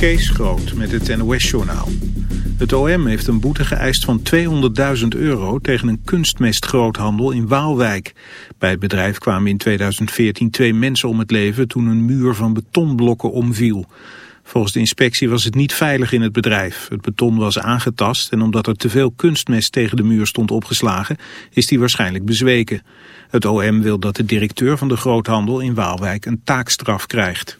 Kees Groot met het NOS-journaal. Het OM heeft een boete geëist van 200.000 euro tegen een kunstmestgroothandel in Waalwijk. Bij het bedrijf kwamen in 2014 twee mensen om het leven toen een muur van betonblokken omviel. Volgens de inspectie was het niet veilig in het bedrijf. Het beton was aangetast en omdat er te veel kunstmest tegen de muur stond opgeslagen, is die waarschijnlijk bezweken. Het OM wil dat de directeur van de groothandel in Waalwijk een taakstraf krijgt.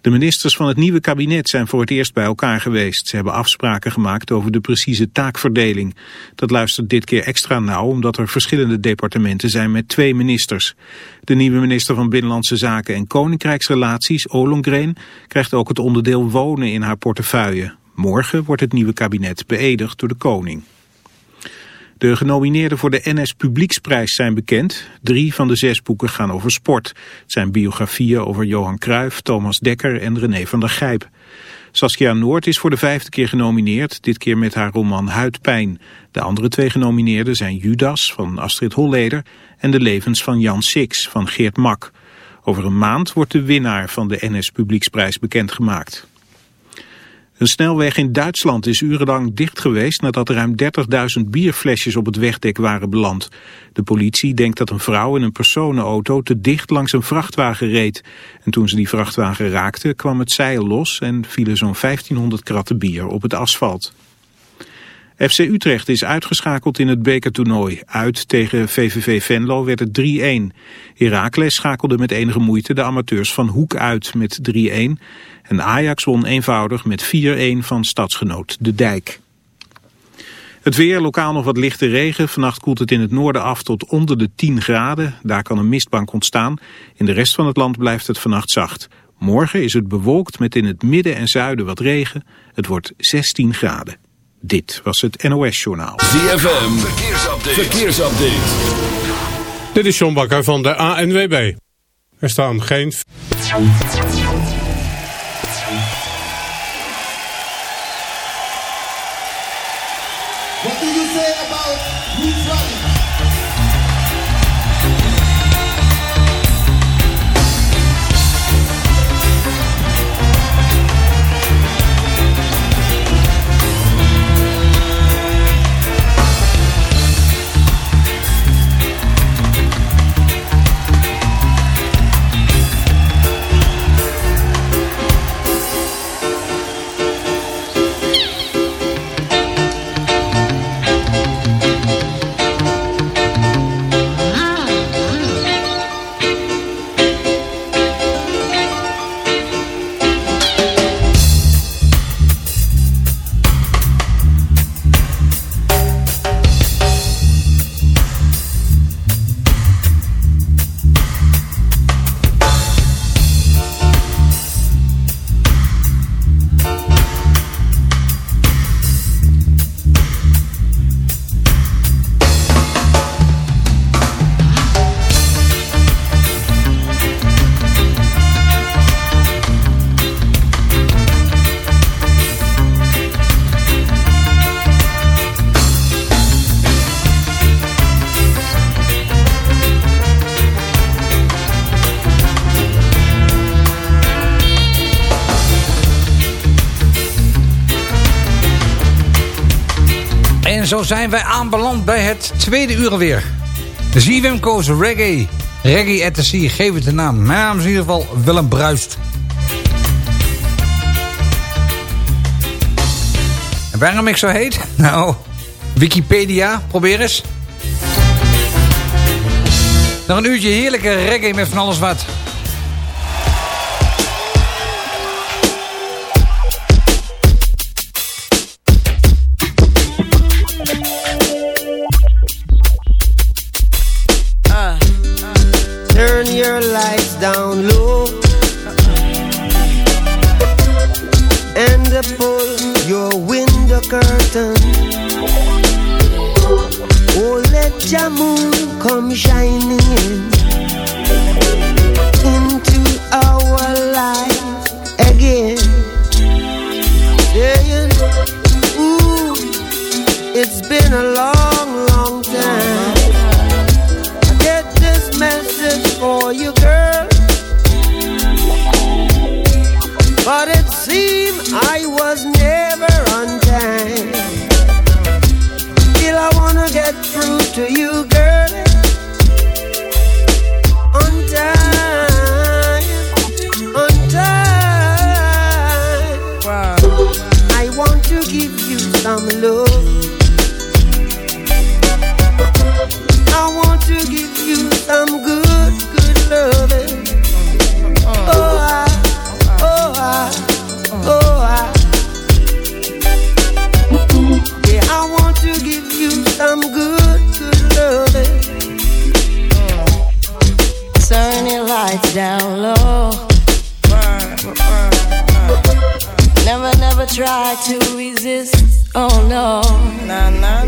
De ministers van het nieuwe kabinet zijn voor het eerst bij elkaar geweest. Ze hebben afspraken gemaakt over de precieze taakverdeling. Dat luistert dit keer extra nauw omdat er verschillende departementen zijn met twee ministers. De nieuwe minister van Binnenlandse Zaken en Koninkrijksrelaties, Ollongren, krijgt ook het onderdeel wonen in haar portefeuille. Morgen wordt het nieuwe kabinet beëdigd door de koning. De genomineerden voor de NS Publieksprijs zijn bekend. Drie van de zes boeken gaan over sport. Het zijn biografieën over Johan Cruijff, Thomas Dekker en René van der Gijp. Saskia Noord is voor de vijfde keer genomineerd, dit keer met haar roman Huidpijn. De andere twee genomineerden zijn Judas van Astrid Holleder en De levens van Jan Six van Geert Mak. Over een maand wordt de winnaar van de NS Publieksprijs bekendgemaakt. Een snelweg in Duitsland is urenlang dicht geweest nadat ruim 30.000 bierflesjes op het wegdek waren beland. De politie denkt dat een vrouw in een personenauto te dicht langs een vrachtwagen reed. En toen ze die vrachtwagen raakte kwam het zeil los en vielen zo'n 1500 kratten bier op het asfalt. FC Utrecht is uitgeschakeld in het bekertoernooi. Uit tegen VVV Venlo werd het 3-1. Heracles schakelde met enige moeite de amateurs van Hoek uit met 3-1. En Ajax won eenvoudig met 4-1 van stadsgenoot De Dijk. Het weer, lokaal nog wat lichte regen. Vannacht koelt het in het noorden af tot onder de 10 graden. Daar kan een mistbank ontstaan. In de rest van het land blijft het vannacht zacht. Morgen is het bewolkt met in het midden en zuiden wat regen. Het wordt 16 graden. Dit was het NOS Journaal. ZFM, verkeersupdate. verkeersupdate. Dit is John Bakker van de ANWB. Er staan geen... zo zijn wij aanbeland bij het tweede uur alweer. ZWM Koos Reggae. Reggae at the Sea, geef het de naam. Mijn naam is in ieder geval Willem Bruist. En waarom ik zo heet? Nou, Wikipedia, probeer eens. Nog een uurtje heerlijke reggae met van alles wat. Down low and pull your window curtain. Oh, let your moon come shining in into our life again. Saying, Ooh, it's been a long down low. Never, never try to resist. Oh no. Nah, nah,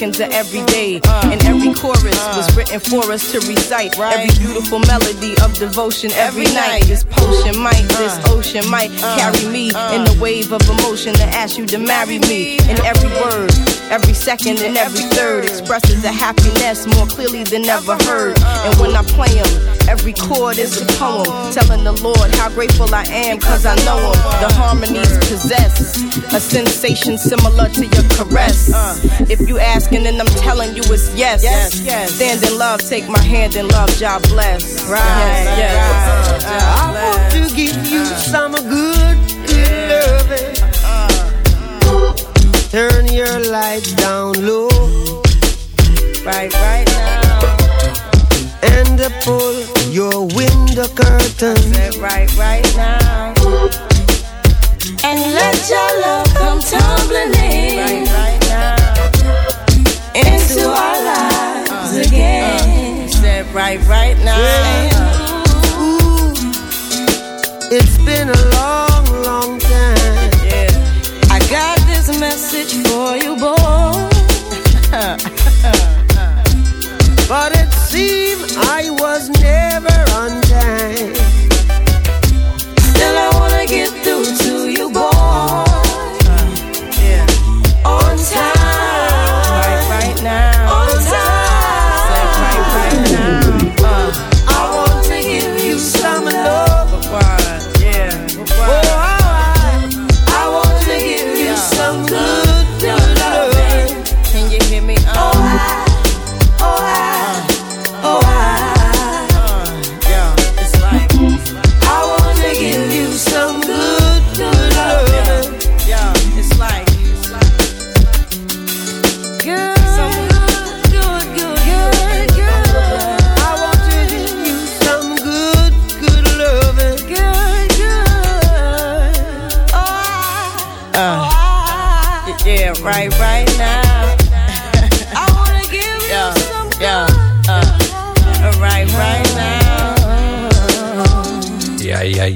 seconds of every day. And every chorus was written for us to recite. Every beautiful melody of devotion every night. This potion might, this uh. ocean might uh. carry me uh. in the wave of emotion to ask you to marry me. And every word, every second and every third expresses a happiness more clearly than ever heard. And when I play them, every chord is a poem telling the Lord how grateful I am cause I know him. The harmonies possess a sensation similar to your caress. Uh. If you asking and I'm telling you it's yes. yes. Stand in love, take my hand in love, God bless. Right. Yes, yes. I want to give you some good, good loving. Turn your lights down low Right, right now. And pull your window curtain. Right, right now. And let your love come tumbling in Right, right now. into our lives uh, uh, again. Said right, right now. Ooh, it's been a long, long time. Yeah. I got this message for you, boy. But it seemed I was never on time.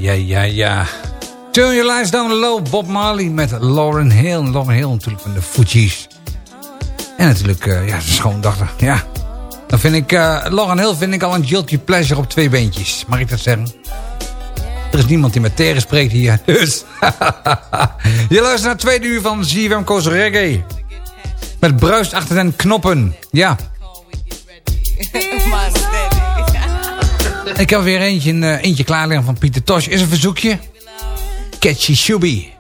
Ja, ja, ja. Turn Your Lights Down Low, Bob Marley met Lauren Hill. Lauren Hill natuurlijk van de Fugees. En natuurlijk, eh, ja, de schoondochter. Ja, dan vind ik, eh Lauren Hill vind ik al een guilty pleasure op twee beentjes. Mag ik dat zeggen? Er is niemand die met teren spreekt hier, dus... Je luistert naar het tweede uur van ZFM Koos Reggae. Met bruist achter den knoppen. Ja, ik heb weer eentje, een, eh, eentje klaar liggen van Pieter Tosh. Is een verzoekje. Catchy Shubi.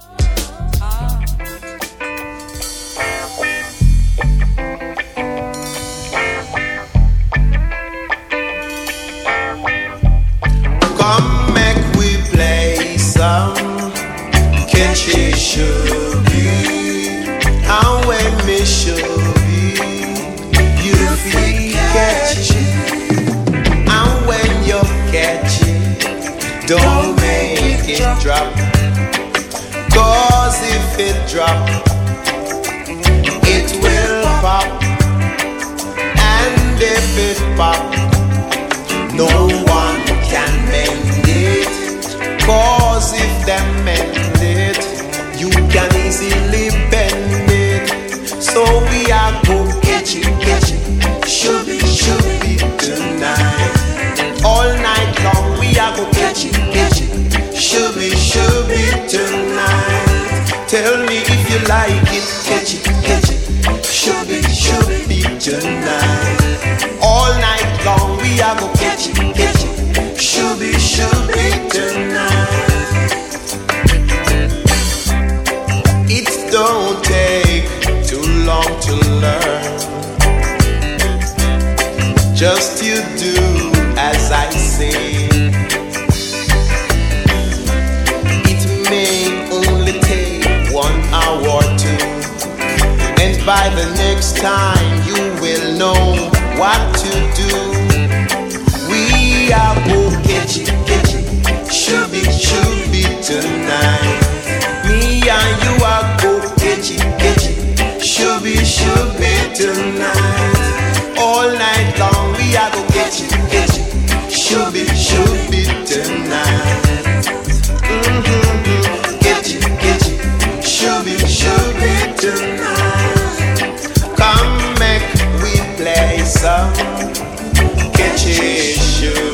if it drop, it will pop. And if it pop, no one can mend it. Cause if them mend it, you can easily bend it. So we are go get. Just you do as I say. It may only take one hour or two, and by the next time you will know what to do. We are both kitchen, kitchen, should be, should be tonight. Me and you are both kitchen, kitchen, should be, should be tonight. All night long. some kitchen issues.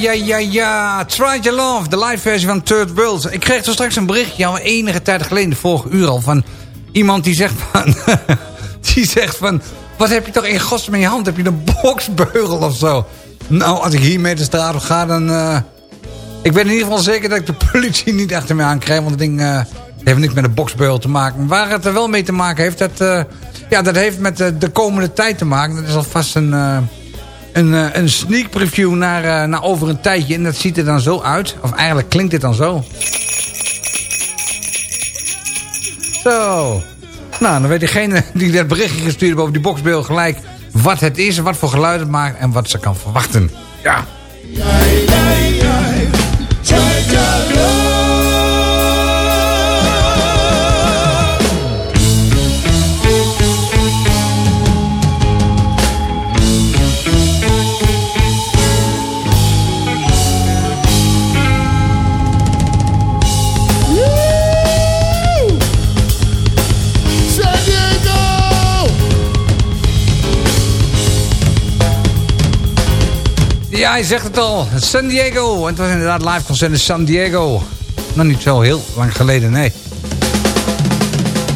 Ja, ja, ja. Try Your Love, de live versie van Third World. Ik kreeg zo straks een berichtje al enige tijd geleden, de vorige uur al, van iemand die zegt van... die zegt van, wat heb je toch in godsnaam in je hand? Heb je een boksbeugel of zo? Nou, als ik hiermee de straat op ga, dan... eh, ik weet in ieder geval zeker dat ik de politie niet achter me aankrijg, want het ding eh, heeft niks met een boksbeugel te maken. Waar het er wel mee te maken heeft, dat, eh, ja, dat heeft met de komende tijd te maken. Dat is alvast een... een, eh, een sneak preview naar, eh, naar over een tijdje. En dat ziet er dan zo uit. Of eigenlijk klinkt dit dan zo. Zo. Nou, dan weet degene die dat berichtje gestuurd over die boxbeeld gelijk... wat het is, wat voor geluid het maakt en wat ze kan verwachten. Ja. Hij zegt het al. San Diego. En het was inderdaad live concert in San Diego. Nog niet zo heel lang geleden, nee.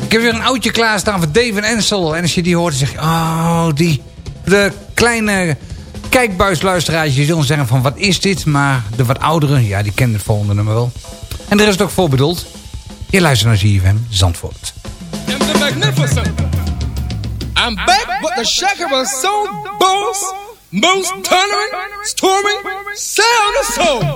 Ik heb weer een oudje klaarstaan van Dave en Ansel. En als je die hoort, dan zeg je... Oh, die... De kleine kijkbuisluisteraars, die zullen zeggen van... Wat is dit? Maar de wat ouderen, ja, die kennen het volgende nummer wel. En daar is het ook voor bedoeld. Je luistert naar ZFM Zandvoort. I'm back with the Shaker Soul Boss, most thundering, storming, sound of soul.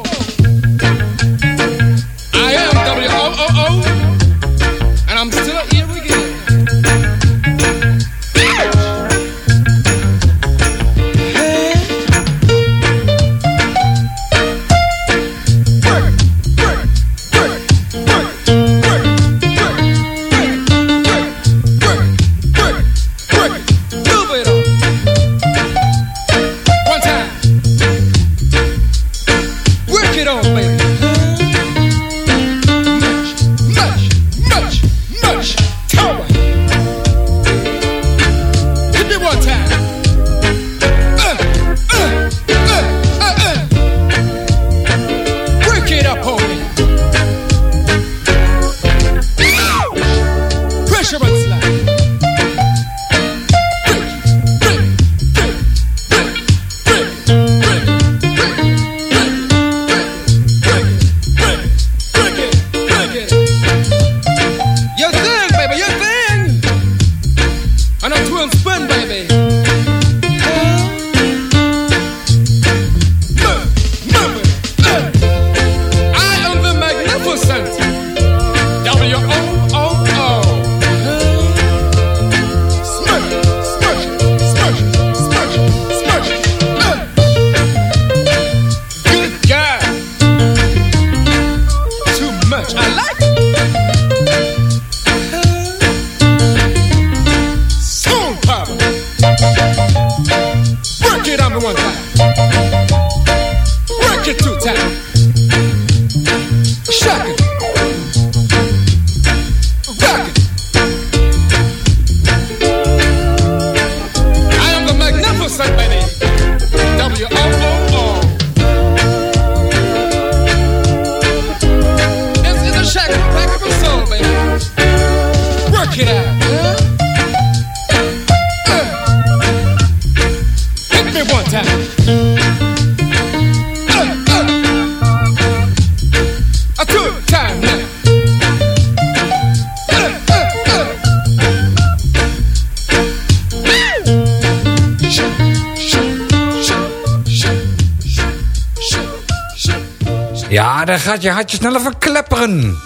gaat je hartje sneller verklepperen.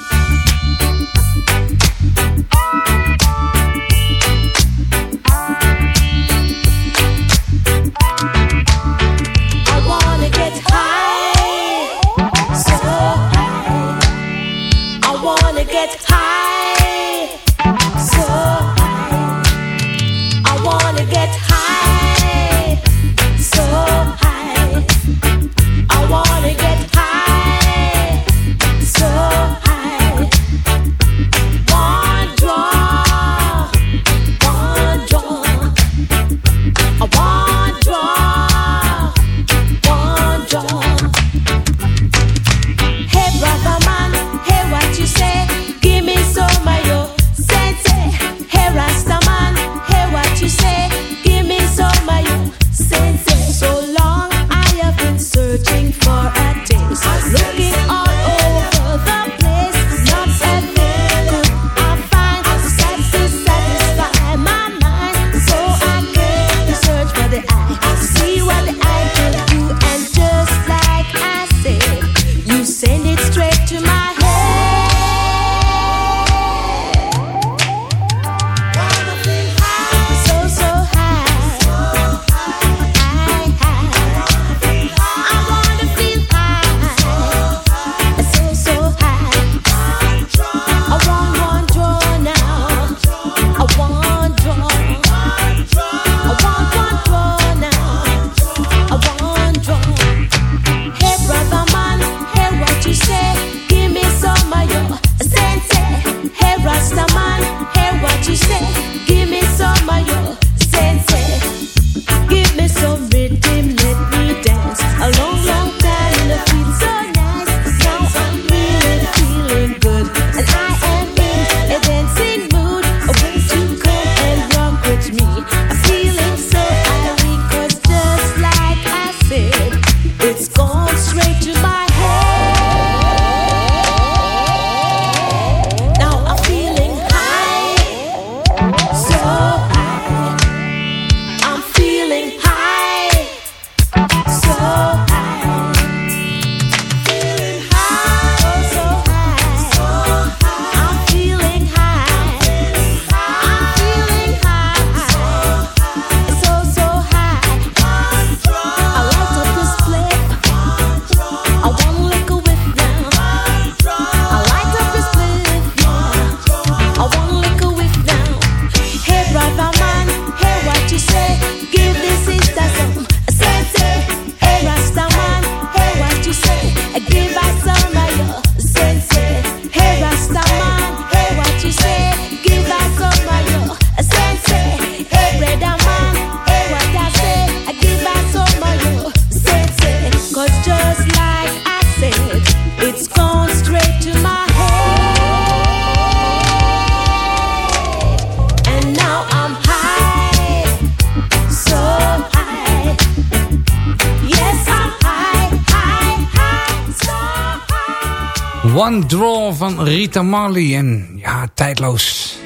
One Draw van Rita Marley. En ja, tijdloos.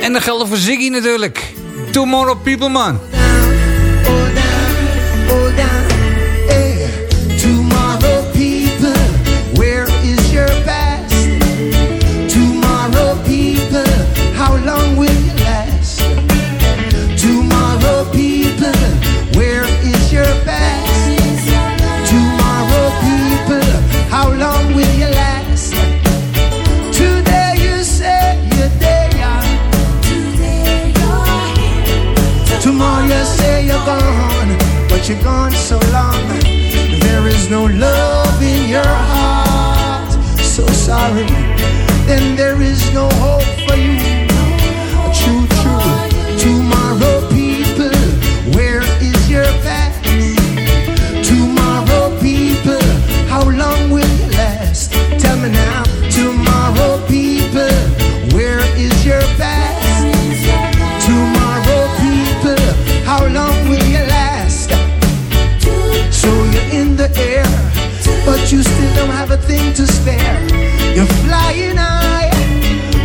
En dat geldt voor Ziggy natuurlijk. Tomorrow People Man. All. there's no love in your heart, so sorry, then there is no hope for you. deny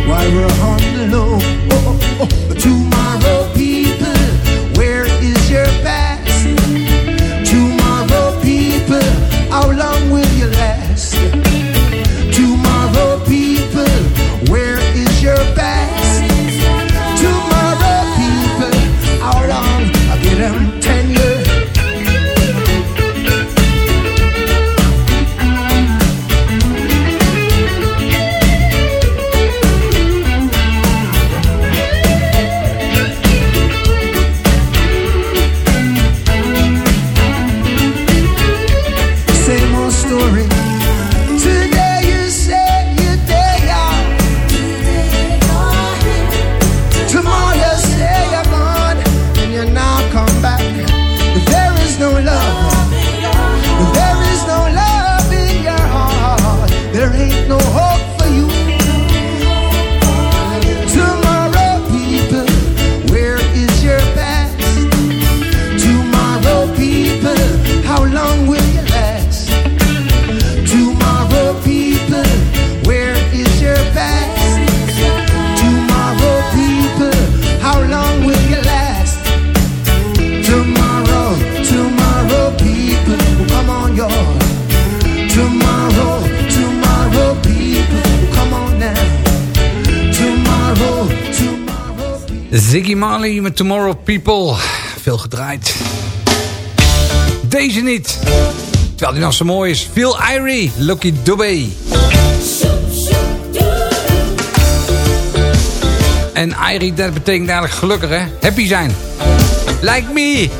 why we're on the low. People. Veel gedraaid. Deze niet. Terwijl die nog zo mooi is. Phil Irie, Lucky Dubé. En Irie, dat betekent eigenlijk gelukkig, hè? Happy zijn. Like me.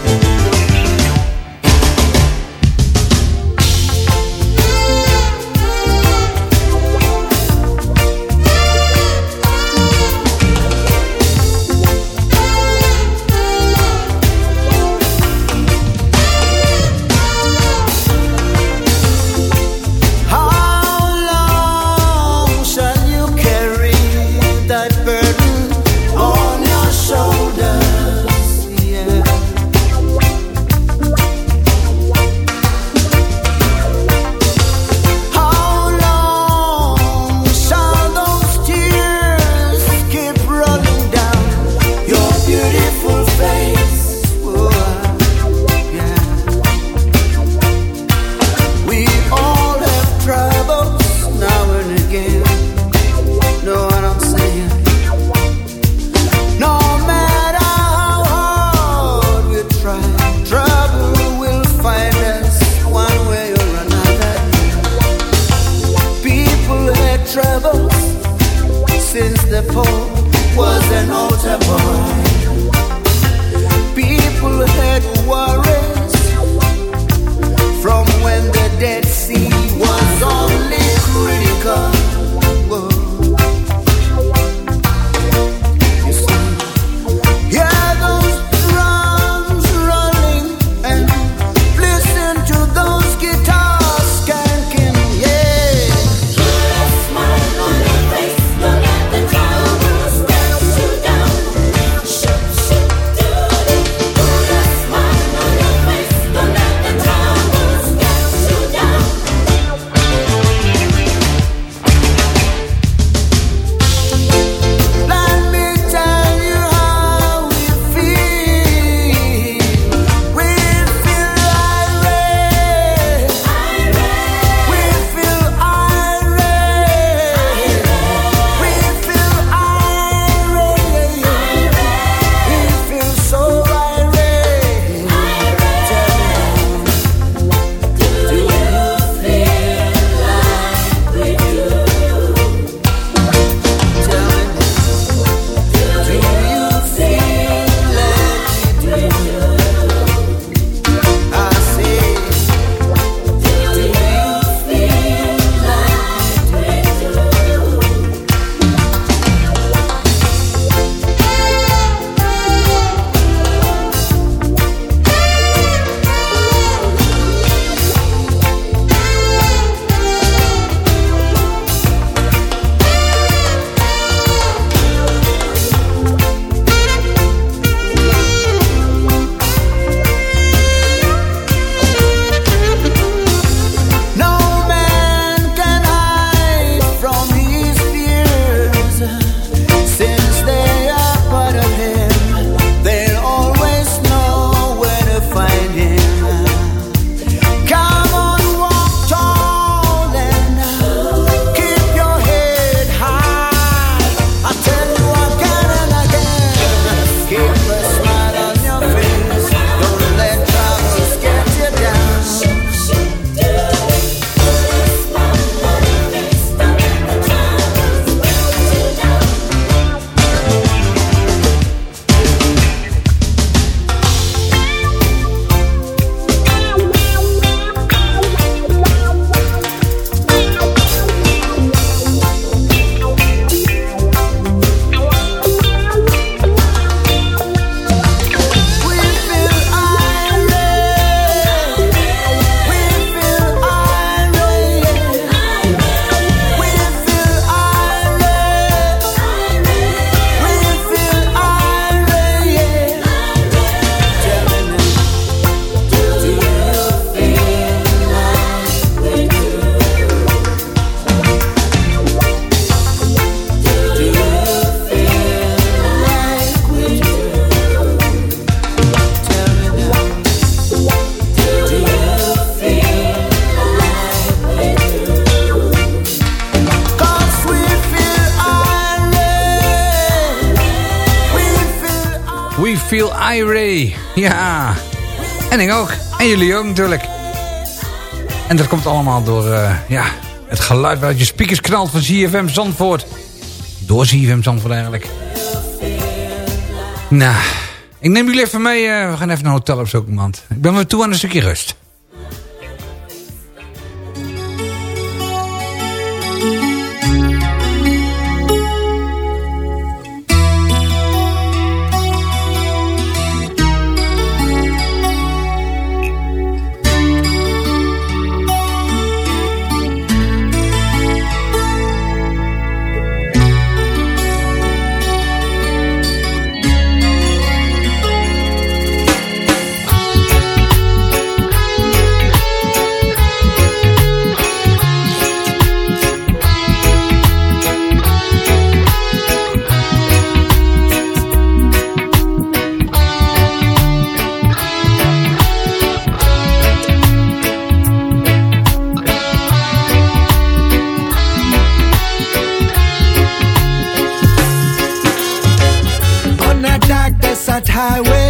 En jullie ook natuurlijk. En dat komt allemaal door uh, ja, het geluid wat uit je speakers knalt van ZFM Zandvoort. Door ZFM Zandvoort eigenlijk. Nou, ik neem jullie even mee. Uh, we gaan even naar een hotel opzoeken, man. Ik ben weer toe aan een stukje rust. highway.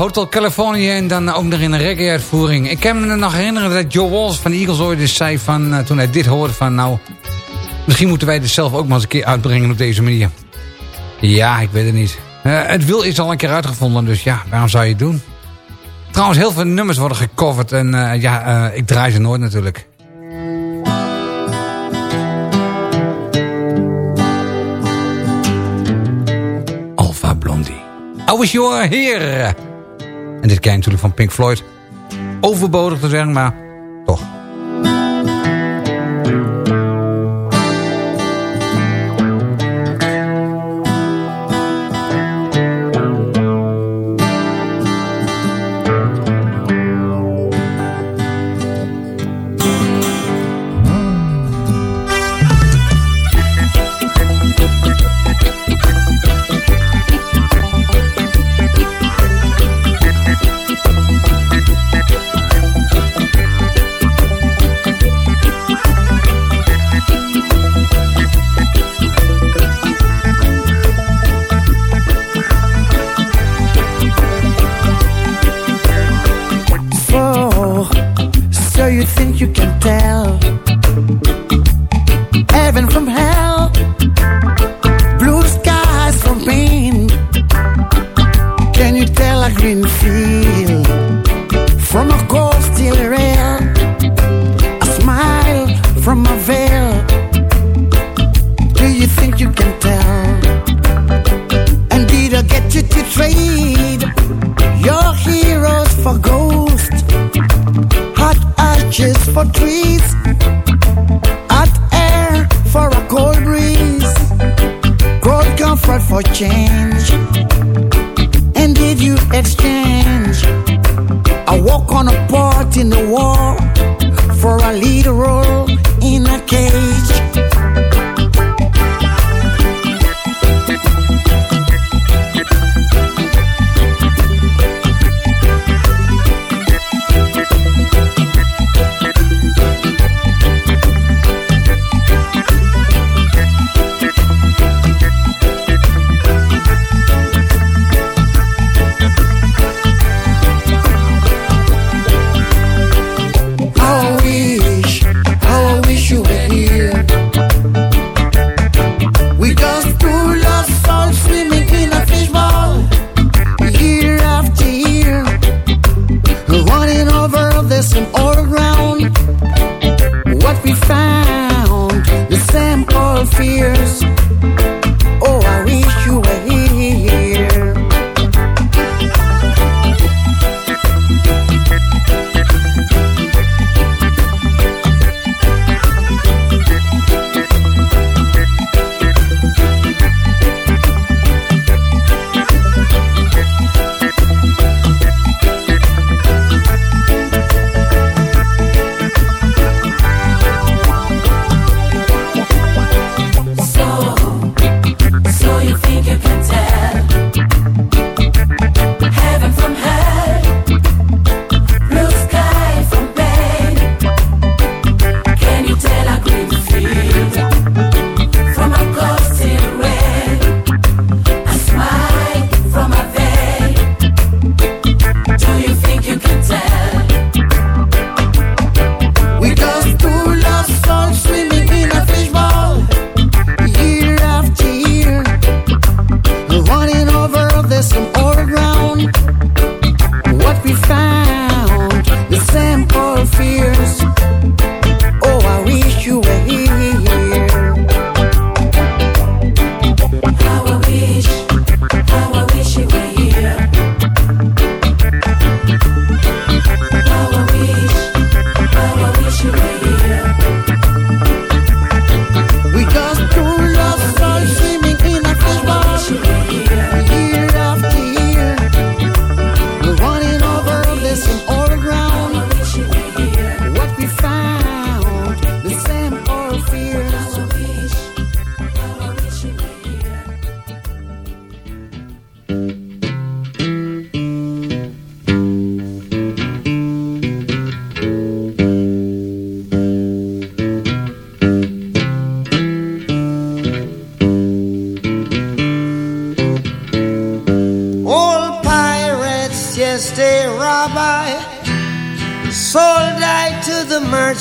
Hotel California en dan ook nog in een reggae-uitvoering. Ik kan me nog herinneren dat Joe Walsh van de Eagles ooit eens zei van, eh, toen hij dit hoorde van nou, misschien moeten wij dit zelf ook maar eens een keer uitbrengen op deze manier. Ja, ik weet het niet. Eh, het wil is al een keer uitgevonden, dus ja, waarom zou je het doen? Trouwens, heel veel nummers worden gecoverd en eh, ja, ik draai ze nooit natuurlijk. Alpha Blondie. I is you were here. En dit ken natuurlijk van Pink Floyd. Overbodig te zeggen, maar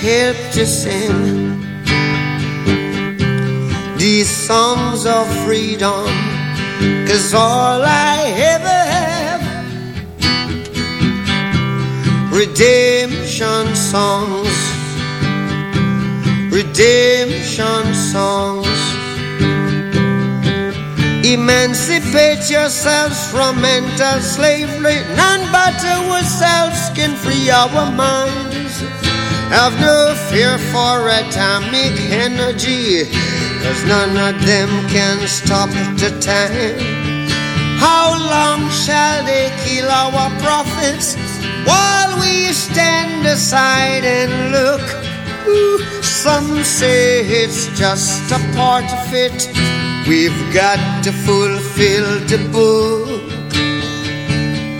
help to sing these songs of freedom? Cause all I ever have, redemption songs, redemption songs. Emancipate yourselves from mental slavery. None but ourselves can free our minds. Have no fear for atomic energy, cause none of them can stop the time. How long shall they kill our prophets while we stand aside and look? Ooh, some say it's just a part of it. We've got to fulfill the book.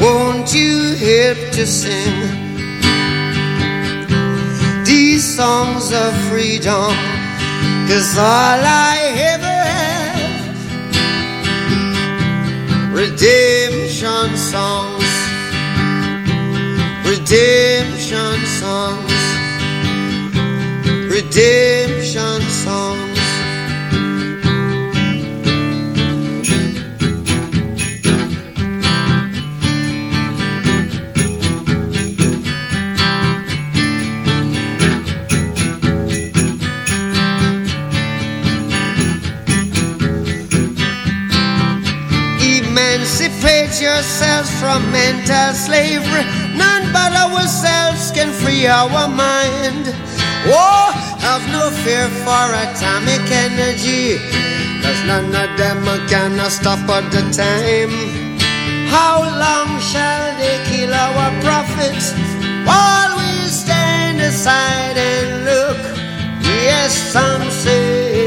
Won't you help to sing songs of freedom? Cause all I ever have, redemption songs, redemption songs, redemption songs. Yourselves from mental slavery. None but ourselves can free our mind. Oh, have no fear for atomic energy. Cause none of them can stop at the time. How long shall they kill our prophets while we stand aside and look? Yes, some say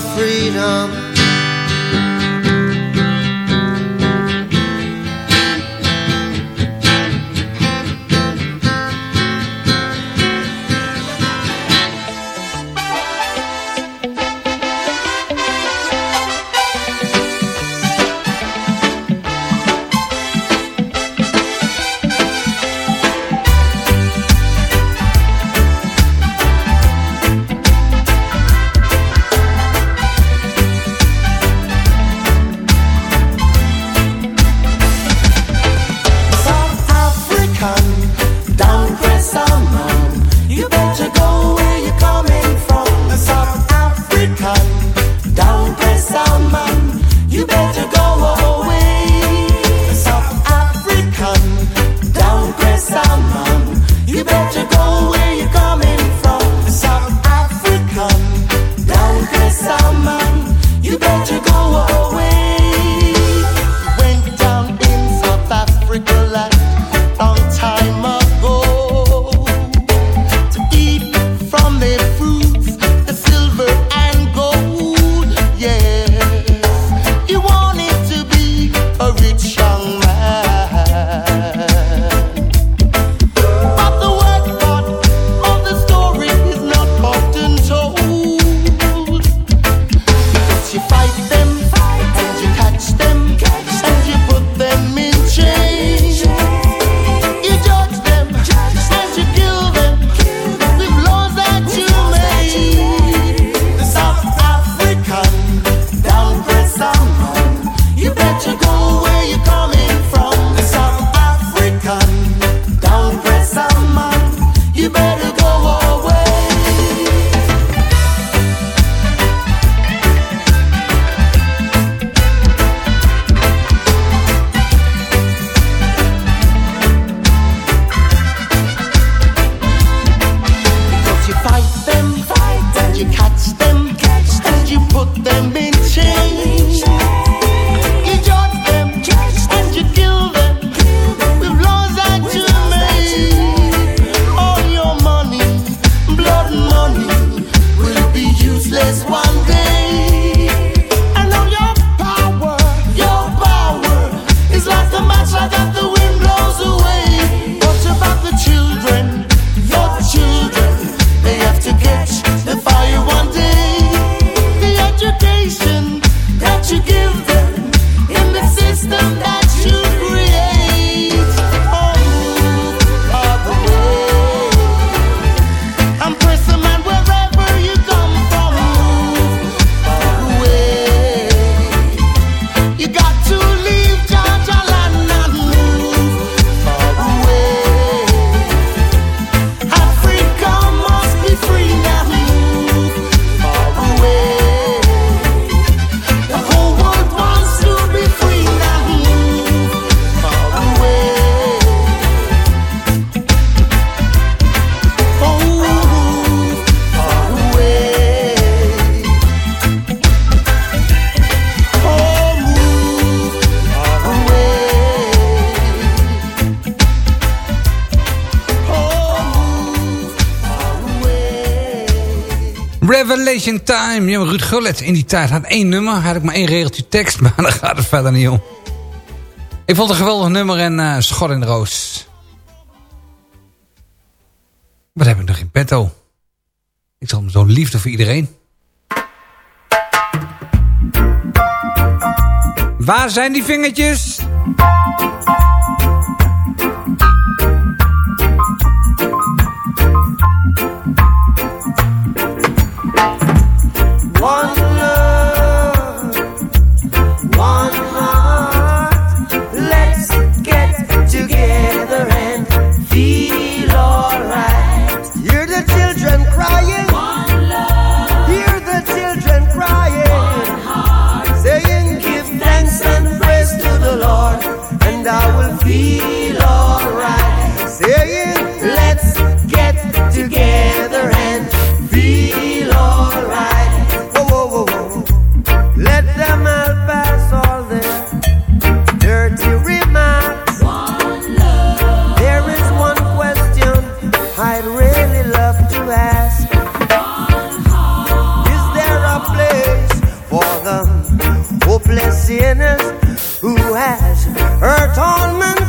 freedom. Station Time. Ja, Ruud Gullet in die tijd had één nummer. Had ik maar één regeltje tekst, maar daar gaat het verder niet om. Ik vond het een geweldig nummer en uh, schot in de roos. Wat heb ik nog in petto? Ik zal hem zo'n liefde voor iedereen. Waar zijn die vingertjes? One sinners who has hurt all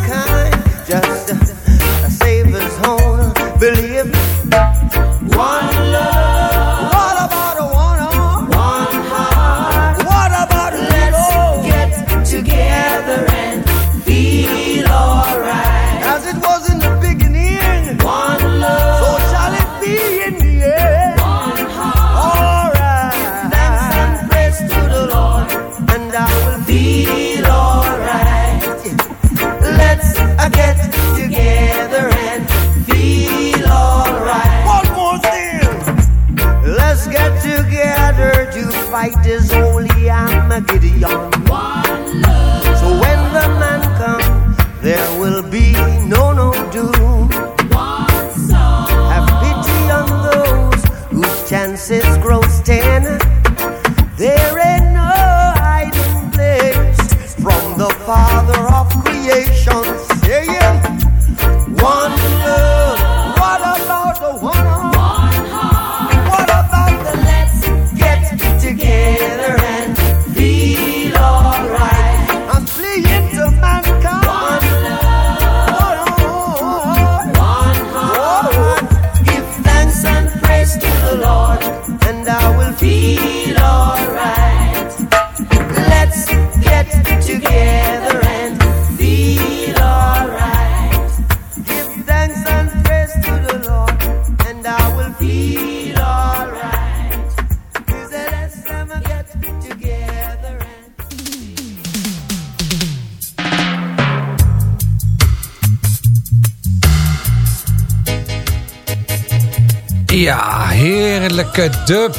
heerlijke dub.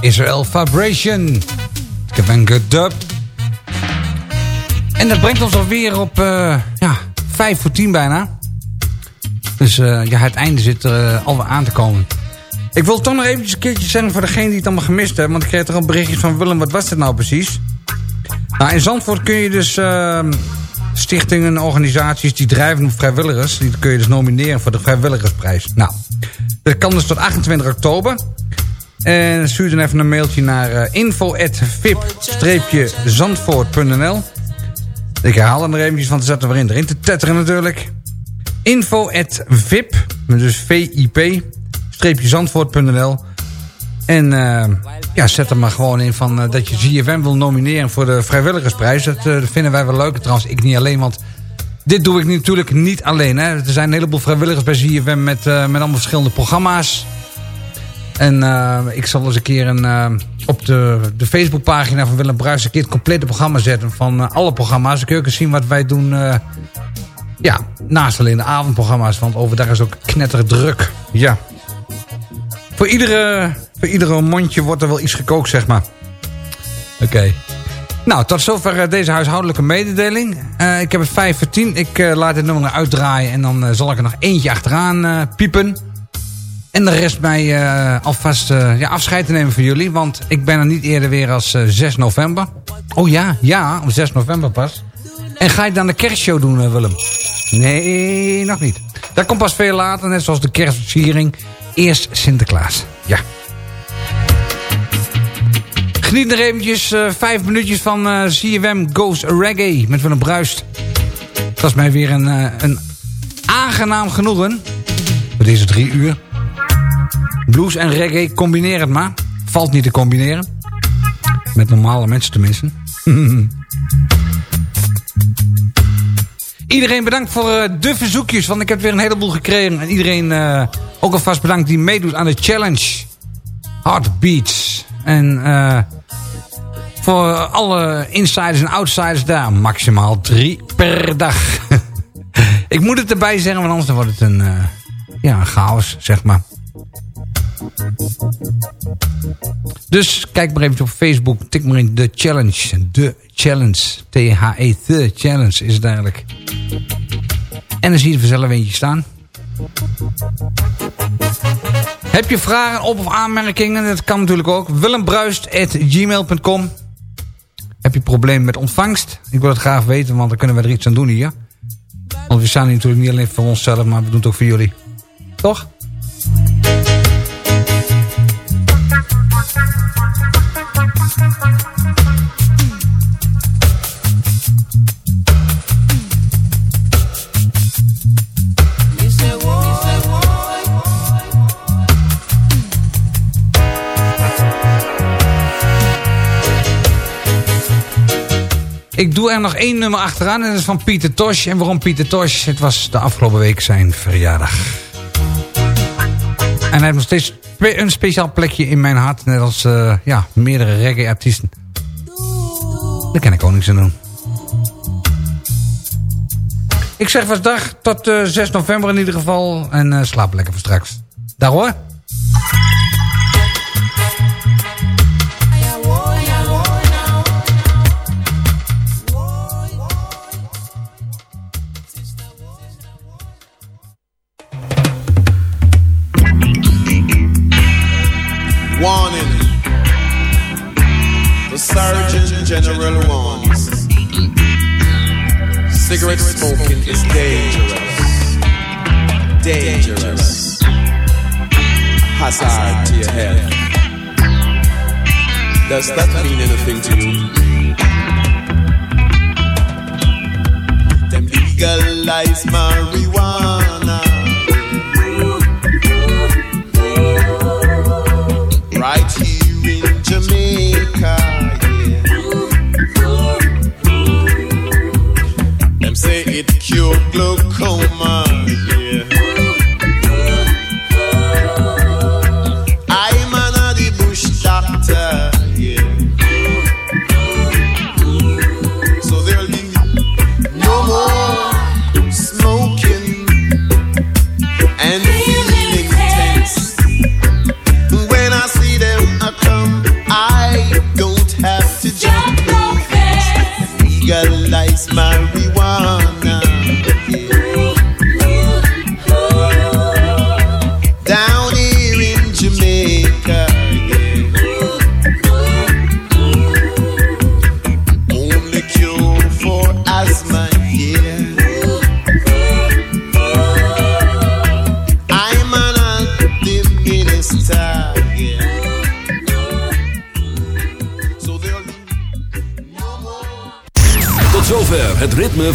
Israel Vibration. Good dub. En dat brengt ons alweer op uh, ja, 5 voor 10 bijna. Dus uh, ja, het einde zit er uh, alweer aan te komen. Ik wil toch nog eventjes een keertje zeggen voor degene die het allemaal gemist hebben. Want ik kreeg toch een berichtje van Willem, wat was dit nou precies? Nou, in Zandvoort kun je dus ehm, stichtingen, organisaties die drijven op vrijwilligers. Die kun je dus nomineren voor de vrijwilligersprijs. Nou, dat kan dus tot 28 oktober. En stuur dan even een mailtje naar uh, info.vip-zandvoort.nl Ik herhaal hem er eventjes, want er zetten we erin, erin te tetteren natuurlijk. Info.vip, dus V-I-P, En uh, ja, zet er maar gewoon in van, uh, dat je ZFM wil nomineren voor de vrijwilligersprijs. Dat, dat vinden wij wel leuk. Trouwens, ik niet alleen, want dit doe ik natuurlijk niet alleen. Hè. Er zijn een heleboel vrijwilligers bij ZFM met, met allemaal verschillende programma's. En uh, ik zal eens een keer een, uh, op de, de Facebookpagina van Willem Bruis... een keer het complete programma zetten van uh, alle programma's. Dan kun je ook eens zien wat wij doen... ja, naast alleen de avondprogramma's. Want overdag is ook knetterdruk. Ja. Voor iedere, voor iedere mondje wordt er wel iets gekookt, zeg maar. Oké. Okay. Nou, tot zover deze huishoudelijke mededeling. ik heb het 5 voor 10. Ik laat dit nummer uitdraaien... en dan zal ik er nog eentje achteraan piepen... En de rest mij uh, alvast uh, ja, afscheid te nemen van jullie. Want ik ben er niet eerder weer als uh, 6 november. Oh ja, ja, om 6 november pas. En ga ik dan de kerstshow doen, Willem? Nee, nog niet. Dat komt pas veel later, net zoals de kerstversiering. Eerst Sinterklaas. Ja. Geniet nog eventjes vijf minuutjes van uh, Goes Reggae met Willem Bruist. Dat was mij weer een, een aangenaam genoegen. Voor deze drie uur. Blues en reggae, combineer het maar. Valt niet te combineren. Met normale mensen tenminste. Iedereen bedankt voor uh, de verzoekjes. Want ik heb weer een heleboel gekregen. En iedereen uh, ook alvast bedankt die meedoet aan de challenge. Heartbeats. En uh, voor alle insiders en outsiders daar. Maximaal drie per dag. ik moet het erbij zeggen. Want anders wordt het een, ja, een chaos, zeg maar. Dus kijk maar even op Facebook. Tik maar in de challenge. De challenge. T-H-E. The challenge is het eigenlijk. En dan zie je er vanzelf eentje staan. Heb je vragen, op- of aanmerkingen? Dat kan natuurlijk ook. willembruist.gmail.com Heb je problemen met ontvangst? Ik wil het graag weten, want dan kunnen we er iets aan doen hier. Want we staan hier natuurlijk niet alleen voor onszelf, maar we doen het ook voor jullie. Toch? Ik doe er nog één nummer achteraan en dat is van Pieter Tosh. En waarom Pieter Tosh? Het was de afgelopen week zijn verjaardag. En hij heeft nog steeds een speciaal plekje in mijn hart. Net als uh, ja, meerdere reggae-artiesten. Daar kan ik ook niks aan doen. Ik zeg vast dag tot uh, 6 november in ieder geval. En uh, slaap lekker voor straks. Dag hoor. Warning. The Surgeon General warns. Cigarette smoking is dangerous. Dangerous. Hazard to your health. Does that mean anything to you? Them legalize marijuana.